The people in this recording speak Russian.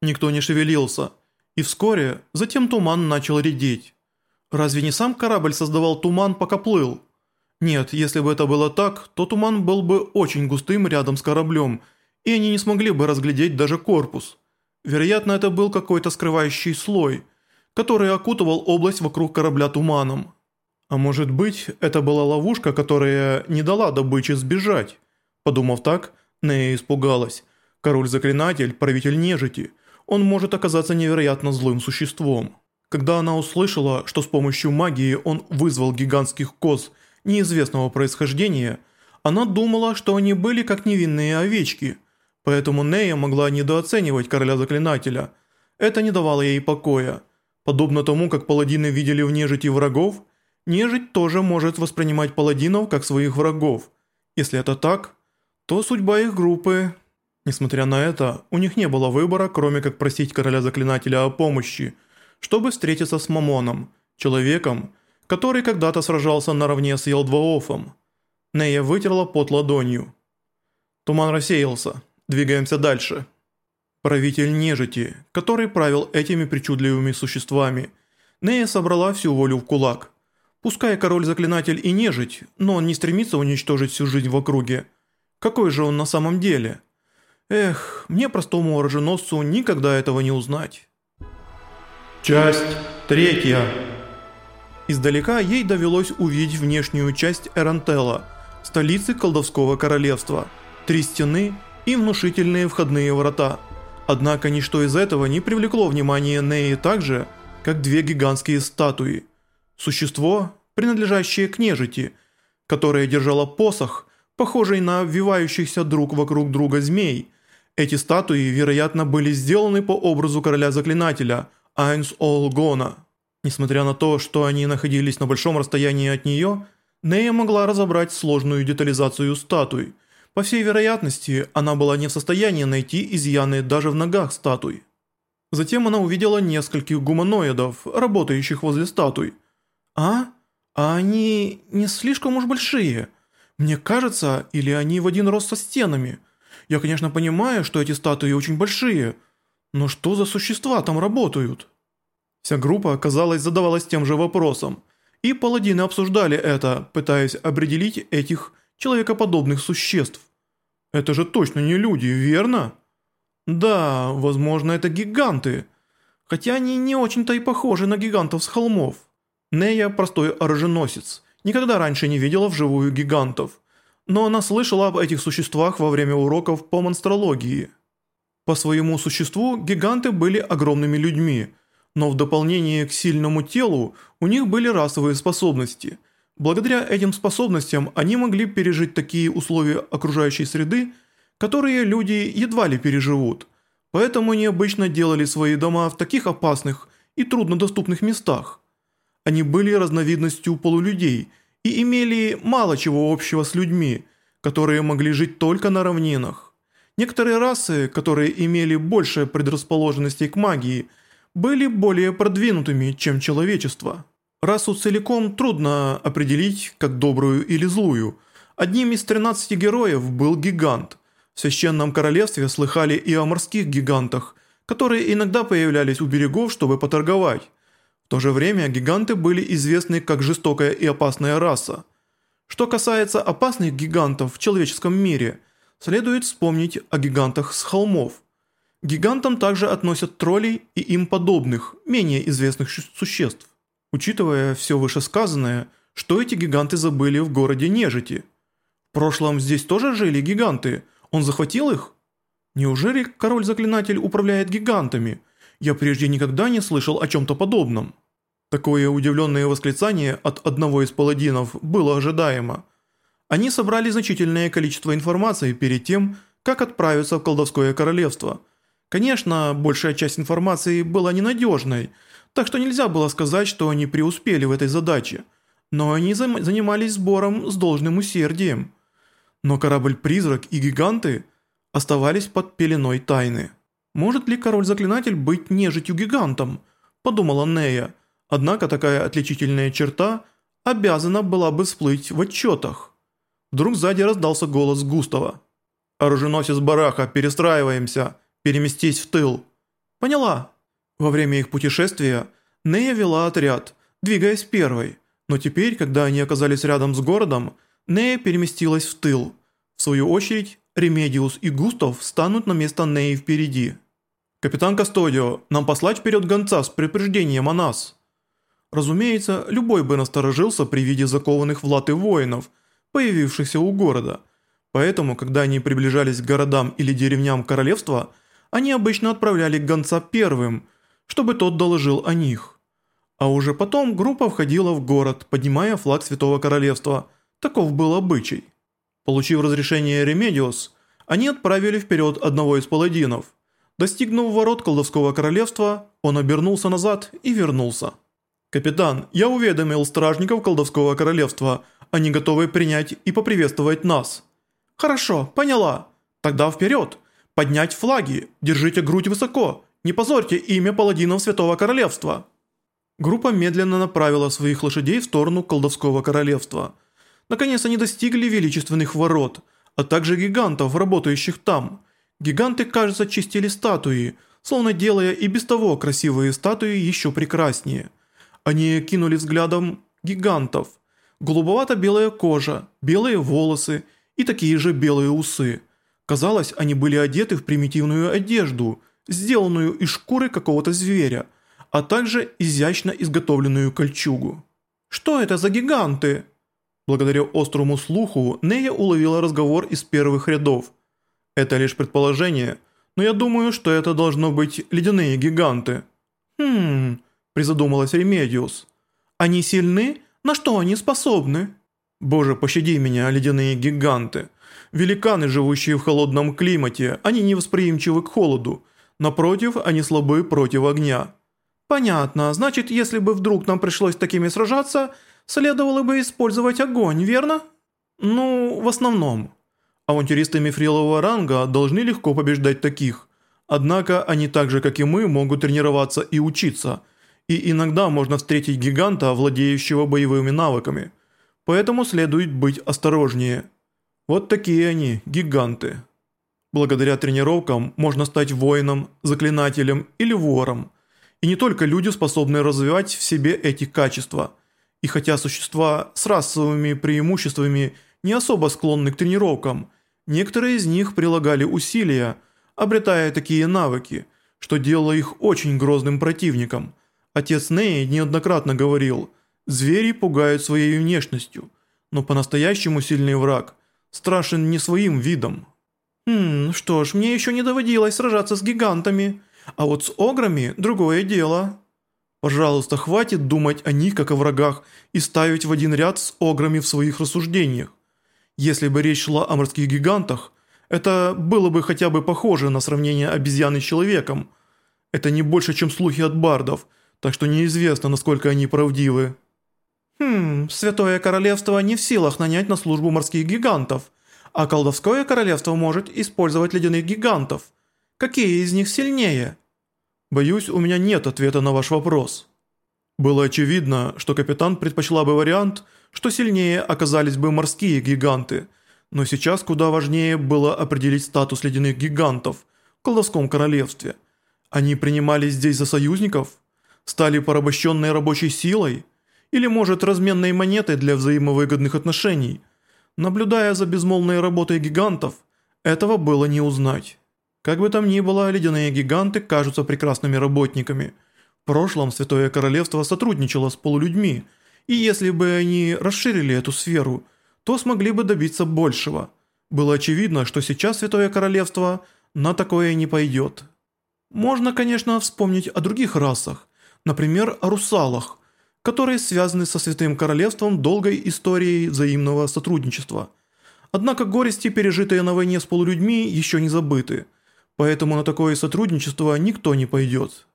Никто не шевелился, и вскоре затем туман начал редеть. Разве не сам корабль создавал туман, пока плыл? Нет, если бы это было так, то туман был бы очень густым рядом с кораблем, и они не смогли бы разглядеть даже корпус. Вероятно, это был какой-то скрывающий слой, который окутывал область вокруг корабля туманом. А может быть, это была ловушка, которая не дала добыче сбежать? Подумав так, Нея испугалась. Король-заклинатель, правитель нежити. Он может оказаться невероятно злым существом. Когда она услышала, что с помощью магии он вызвал гигантских коз неизвестного происхождения, она думала, что они были как невинные овечки, поэтому Нея могла недооценивать короля-заклинателя. Это не давало ей покоя. Подобно тому, как паладины видели в нежити врагов, нежить тоже может воспринимать паладинов как своих врагов. Если это так, то судьба их группы... Несмотря на это, у них не было выбора, кроме как просить короля-заклинателя о помощи, чтобы встретиться с Мамоном, человеком, который когда-то сражался наравне с Елдваофом. Нея вытерла под ладонью. Туман рассеялся. Двигаемся дальше. Правитель нежити, который правил этими причудливыми существами. Нея собрала всю волю в кулак. Пускай король-заклинатель и нежить, но он не стремится уничтожить всю жизнь в округе. Какой же он на самом деле? Эх, мне простому оруженосцу никогда этого не узнать. Часть третья. Издалека ей довелось увидеть внешнюю часть Эрантела, столицы колдовского королевства, три стены и внушительные входные врата. Однако ничто из этого не привлекло внимание Неи так же, как две гигантские статуи. Существо, принадлежащее к нежити, которое держало посох, похожий на обвивающихся друг вокруг друга змей – эти статуи, вероятно, были сделаны по образу короля-заклинателя Айнс Олгона. Несмотря на то, что они находились на большом расстоянии от нее, Нея могла разобрать сложную детализацию статуй. По всей вероятности, она была не в состоянии найти изъяны даже в ногах статуй. Затем она увидела нескольких гуманоидов, работающих возле статуй. «А? А они не слишком уж большие? Мне кажется, или они в один рост со стенами?» Я, конечно, понимаю, что эти статуи очень большие, но что за существа там работают? Вся группа, казалось, задавалась тем же вопросом, и паладины обсуждали это, пытаясь определить этих человекоподобных существ. Это же точно не люди, верно? Да, возможно, это гиганты, хотя они не очень-то и похожи на гигантов с холмов. Нея простой оруженосец, никогда раньше не видела вживую гигантов – но она слышала об этих существах во время уроков по монстрологии. По своему существу гиганты были огромными людьми, но в дополнение к сильному телу у них были расовые способности. Благодаря этим способностям они могли пережить такие условия окружающей среды, которые люди едва ли переживут. Поэтому они обычно делали свои дома в таких опасных и труднодоступных местах. Они были разновидностью полулюдей – и имели мало чего общего с людьми, которые могли жить только на равнинах. Некоторые расы, которые имели больше предрасположенностей к магии, были более продвинутыми, чем человечество. Расу целиком трудно определить как добрую или злую. Одним из 13 героев был гигант. В Священном Королевстве слыхали и о морских гигантах, которые иногда появлялись у берегов, чтобы поторговать. В то же время гиганты были известны как жестокая и опасная раса. Что касается опасных гигантов в человеческом мире, следует вспомнить о гигантах с холмов. Гигантам также относят троллей и им подобных, менее известных существ. Учитывая все вышесказанное, что эти гиганты забыли в городе Нежити? В прошлом здесь тоже жили гиганты, он захватил их? Неужели король-заклинатель управляет гигантами – я прежде никогда не слышал о чем-то подобном. Такое удивленное восклицание от одного из паладинов было ожидаемо. Они собрали значительное количество информации перед тем, как отправиться в колдовское королевство. Конечно, большая часть информации была ненадежной, так что нельзя было сказать, что они преуспели в этой задаче. Но они занимались сбором с должным усердием. Но корабль-призрак и гиганты оставались под пеленой тайны. Может ли король-заклинатель быть нежитью-гигантом? Подумала Нея. Однако такая отличительная черта обязана была бы всплыть в отчетах. Вдруг сзади раздался голос Густава. «Оруженосец Бараха, перестраиваемся, переместись в тыл». Поняла. Во время их путешествия Нея вела отряд, двигаясь первой, но теперь, когда они оказались рядом с городом, Нея переместилась в тыл. В свою очередь, Ремедиус и Густав станут на место Неи впереди. «Капитан Кастодио, нам послать вперед гонца с предупреждением о нас». Разумеется, любой бы насторожился при виде закованных в латы воинов, появившихся у города. Поэтому, когда они приближались к городам или деревням королевства, они обычно отправляли гонца первым, чтобы тот доложил о них. А уже потом группа входила в город, поднимая флаг Святого Королевства. Таков был обычай. Получив разрешение Ремедиус, они отправили вперед одного из паладинов. Достигнув ворот колдовского королевства, он обернулся назад и вернулся. «Капитан, я уведомил стражников колдовского королевства, они готовы принять и поприветствовать нас». «Хорошо, поняла. Тогда вперед. Поднять флаги, держите грудь высоко, не позорьте имя паладинов Святого Королевства». Группа медленно направила своих лошадей в сторону колдовского королевства. Наконец они достигли величественных ворот, а также гигантов, работающих там. Гиганты, кажется, чистили статуи, словно делая и без того красивые статуи еще прекраснее. Они кинули взглядом гигантов. Голубовато-белая кожа, белые волосы и такие же белые усы. Казалось, они были одеты в примитивную одежду, сделанную из шкуры какого-то зверя, а также изящно изготовленную кольчугу. «Что это за гиганты?» Благодаря острому слуху Нея уловила разговор из первых рядов. Это лишь предположение, но я думаю, что это должно быть ледяные гиганты. «Хм...» – призадумалась Ремедиус. «Они сильны? На что они способны?» «Боже, пощади меня, ледяные гиганты. Великаны, живущие в холодном климате, они невосприимчивы к холоду. Напротив, они слабы против огня». «Понятно. Значит, если бы вдруг нам пришлось с такими сражаться, следовало бы использовать огонь, верно?» «Ну, в основном. Авантюристы мифрилового ранга должны легко побеждать таких. Однако они так же, как и мы, могут тренироваться и учиться. И иногда можно встретить гиганта, владеющего боевыми навыками. Поэтому следует быть осторожнее. Вот такие они, гиганты. Благодаря тренировкам можно стать воином, заклинателем или вором. И не только люди способны развивать в себе эти качества. И хотя существа с расовыми преимуществами не особо склонны к тренировкам, некоторые из них прилагали усилия, обретая такие навыки, что делало их очень грозным противником. Отец Ней неоднократно говорил, звери пугают своей внешностью, но по-настоящему сильный враг страшен не своим видом. «Хм, что ж, мне еще не доводилось сражаться с гигантами, а вот с ограми другое дело». Пожалуйста, хватит думать о них как о врагах и ставить в один ряд с ограми в своих рассуждениях. Если бы речь шла о морских гигантах, это было бы хотя бы похоже на сравнение обезьяны с человеком. Это не больше, чем слухи от бардов, так что неизвестно, насколько они правдивы. Хм, Святое Королевство не в силах нанять на службу морских гигантов, а колдовское королевство может использовать ледяных гигантов. Какие из них сильнее? Боюсь, у меня нет ответа на ваш вопрос. Было очевидно, что капитан предпочла бы вариант, что сильнее оказались бы морские гиганты, но сейчас куда важнее было определить статус ледяных гигантов в колдовском королевстве. Они принимались здесь за союзников? Стали порабощенной рабочей силой? Или, может, разменной монетой для взаимовыгодных отношений? Наблюдая за безмолвной работой гигантов, этого было не узнать. Как бы там ни было, ледяные гиганты кажутся прекрасными работниками. В прошлом Святое Королевство сотрудничало с полулюдьми, и если бы они расширили эту сферу, то смогли бы добиться большего. Было очевидно, что сейчас Святое Королевство на такое не пойдет. Можно, конечно, вспомнить о других расах, например, о русалах, которые связаны со Святым Королевством долгой историей взаимного сотрудничества. Однако горести, пережитые на войне с полулюдьми, еще не забыты, поэтому на такое сотрудничество никто не пойдет.